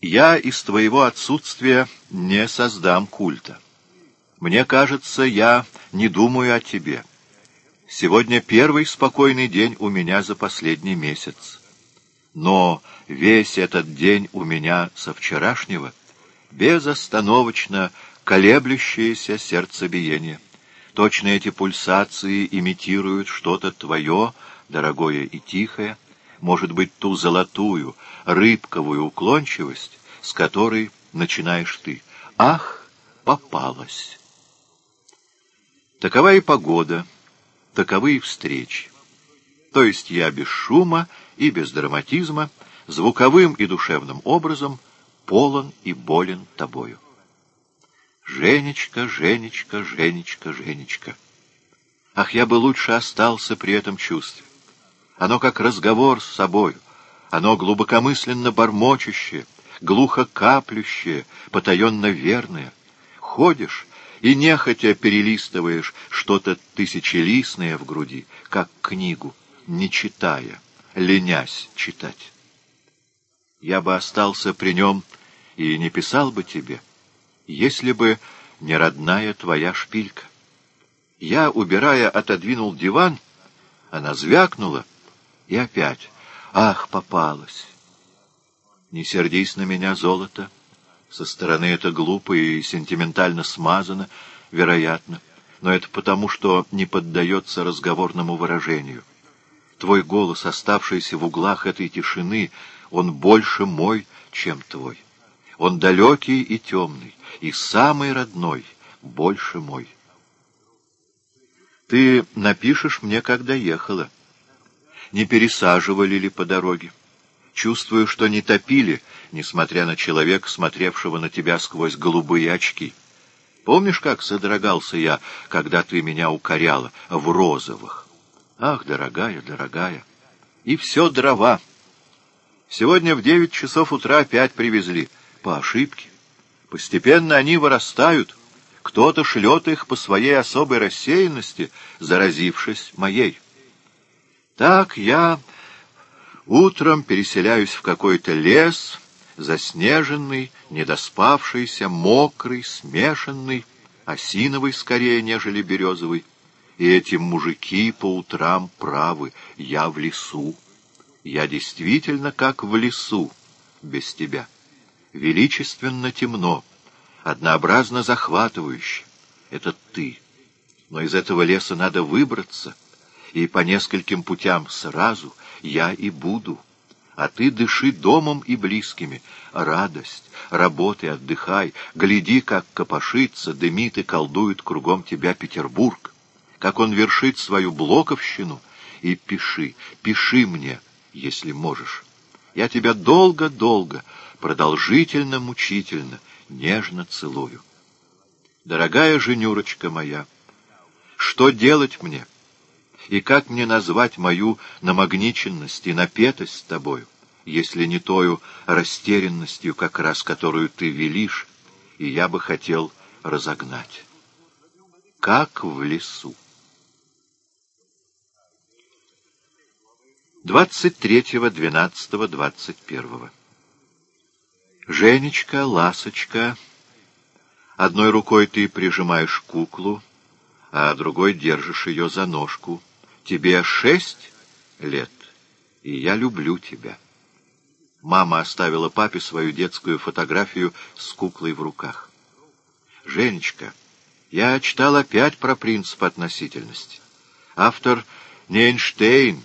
Я из твоего отсутствия не создам культа. Мне кажется, я не думаю о тебе. Сегодня первый спокойный день у меня за последний месяц. Но весь этот день у меня со вчерашнего безостановочно колеблющееся сердцебиение. Точно эти пульсации имитируют что-то твое, дорогое и тихое, может быть, ту золотую, рыбковую уклончивость, с которой начинаешь ты. Ах, попалась! Такова и погода, таковы и встречи. То есть я без шума и без драматизма, звуковым и душевным образом полон и болен тобою. Женечка, Женечка, Женечка, Женечка. Ах, я бы лучше остался при этом чувстве. Оно как разговор с собою, оно глубокомысленно бормочущее, глухо каплющее, потаенно верное. Ходишь и нехотя перелистываешь что-то тысячелистное в груди, как книгу, не читая, ленясь читать. Я бы остался при нем и не писал бы тебе, если бы не родная твоя шпилька. Я, убирая, отодвинул диван, она звякнула, и опять, ах, попалась. Не сердись на меня, золото. Со стороны это глупо и сентиментально смазано, вероятно, но это потому, что не поддается разговорному выражению. Твой голос, оставшийся в углах этой тишины, он больше мой, чем твой. Он далекий и темный, и самый родной, больше мой. Ты напишешь мне, когда ехала. Не пересаживали ли по дороге? Чувствую, что не топили, несмотря на человека, смотревшего на тебя сквозь голубые очки. Помнишь, как содрогался я, когда ты меня укоряла в розовых? Ах, дорогая, дорогая! И все дрова. Сегодня в девять часов утра опять привезли — по ошибке. Постепенно они вырастают. Кто-то шлет их по своей особой рассеянности, заразившись моей. Так я утром переселяюсь в какой-то лес, заснеженный, недоспавшийся, мокрый, смешанный, осиновый скорее, нежели березовый. И эти мужики по утрам правы, я в лесу. Я действительно как в лесу без тебя величественно темно, однообразно захватывающе. Это ты. Но из этого леса надо выбраться, и по нескольким путям сразу я и буду. А ты дыши домом и близкими. Радость, работай, отдыхай, гляди, как копошится, дымит и колдует кругом тебя Петербург, как он вершит свою блоковщину, и пиши, пиши мне, если можешь. Я тебя долго-долго продолжительно, мучительно, нежно целую. Дорогая женюрочка моя, что делать мне? И как мне назвать мою намагниченность и напетость с тобою, если не тою растерянностью, как раз которую ты велишь, и я бы хотел разогнать? Как в лесу. 23.12.21 Женечка, ласочка, одной рукой ты прижимаешь куклу, а другой держишь ее за ножку. Тебе шесть лет, и я люблю тебя. Мама оставила папе свою детскую фотографию с куклой в руках. Женечка, я читал опять про принцип относительности. Автор не Эйнштейн,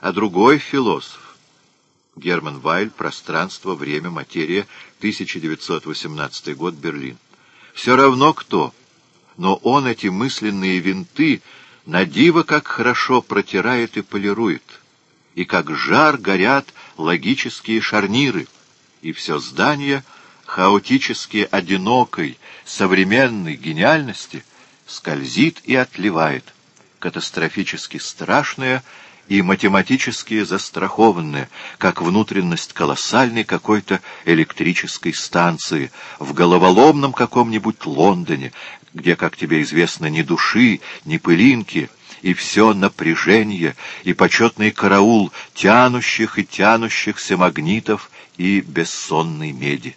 а другой философ. Герман Вайль «Пространство, время, материя», 1918 год, Берлин. Все равно кто, но он эти мысленные винты на диво как хорошо протирает и полирует, и как жар горят логические шарниры, и все здание хаотически одинокой, современной гениальности скользит и отливает, катастрофически страшное — и математически застрахованное, как внутренность колоссальной какой-то электрической станции в головоломном каком-нибудь Лондоне, где, как тебе известно, ни души, ни пылинки, и все напряжение, и почетный караул тянущих и тянущихся магнитов и бессонной меди.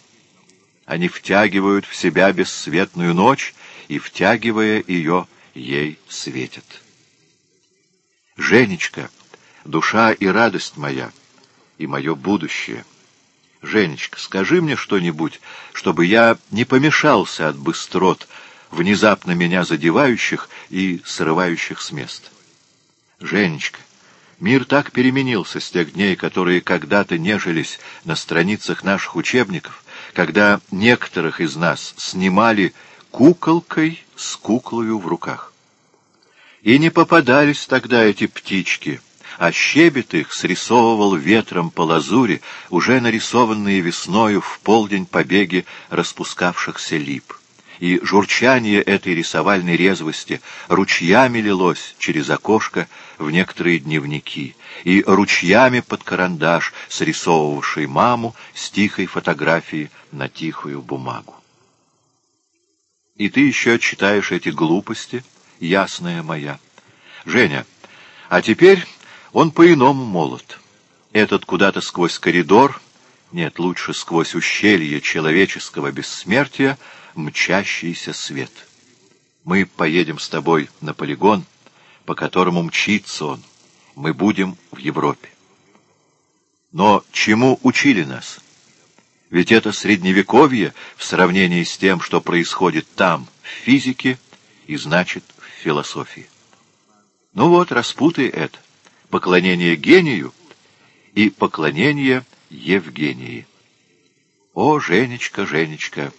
Они втягивают в себя бессветную ночь, и, втягивая ее, ей светят. Женечка, душа и радость моя, и мое будущее. Женечка, скажи мне что-нибудь, чтобы я не помешался от быстрот, внезапно меня задевающих и срывающих с места. Женечка, мир так переменился с тех дней, которые когда-то нежились на страницах наших учебников, когда некоторых из нас снимали куколкой с куклою в руках. И не попадались тогда эти птички, а щебет их срисовывал ветром по лазури, уже нарисованные весною в полдень побеги распускавшихся лип и журчание этой рисовальной резвости ручьями лилось через окошко в некоторые дневники, и ручьями под карандаш, срисовывавший маму с тихой фотографией на тихую бумагу. И ты еще читаешь эти глупости, ясная моя. Женя, а теперь он по-иному молод. Этот куда-то сквозь коридор, нет, лучше сквозь ущелье человеческого бессмертия, мчащийся свет. Мы поедем с тобой на полигон, по которому мчится он. Мы будем в Европе. Но чему учили нас? Ведь это средневековье в сравнении с тем, что происходит там, в физике, и значит, в философии. Ну вот, распутай это. Поклонение гению и поклонение Евгении. О, Женечка, Женечка!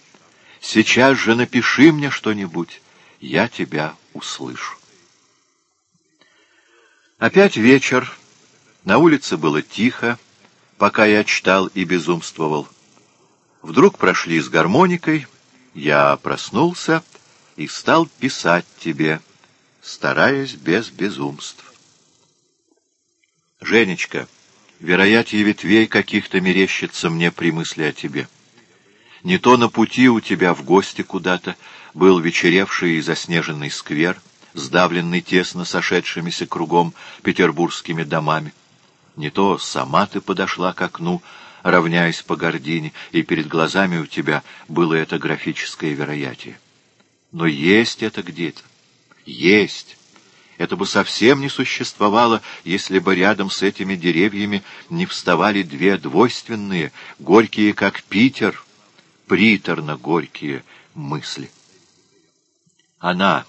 Сейчас же напиши мне что-нибудь, я тебя услышу. Опять вечер. На улице было тихо, пока я читал и безумствовал. Вдруг прошли с гармоникой, я проснулся и стал писать тебе, стараясь без безумств. Женечка, вероятнее ветвей каких-то мерещится мне при мысли о тебе. Не то на пути у тебя в гости куда-то был вечеревший и заснеженный сквер, сдавленный тесно сошедшимися кругом петербургскими домами. Не то сама ты подошла к окну, равняясь по гордине, и перед глазами у тебя было это графическое вероятие. Но есть это где-то. Есть. Это бы совсем не существовало, если бы рядом с этими деревьями не вставали две двойственные, горькие, как Питер, приторно-горькие мысли. Она,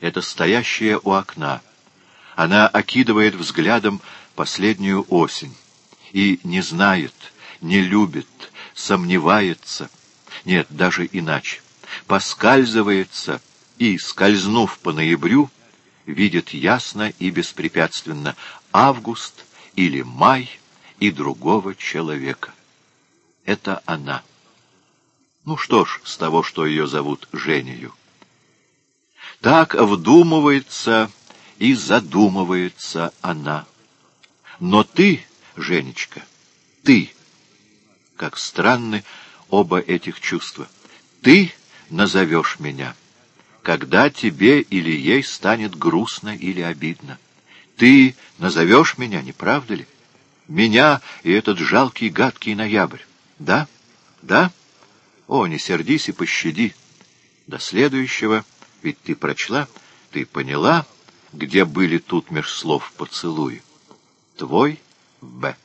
это стоящая у окна, она окидывает взглядом последнюю осень и не знает, не любит, сомневается, нет, даже иначе, поскальзывается и, скользнув по ноябрю, видит ясно и беспрепятственно август или май и другого человека. Это она. Ну что ж, с того, что ее зовут Женею. Так вдумывается и задумывается она. Но ты, Женечка, ты, как странны оба этих чувства, ты назовешь меня, когда тебе или ей станет грустно или обидно. Ты назовешь меня, не правда ли? Меня и этот жалкий гадкий ноябрь. Да? Да? О, не сердись и пощади. До следующего, ведь ты прочла, ты поняла, где были тут меж слов поцелуи. Твой Б.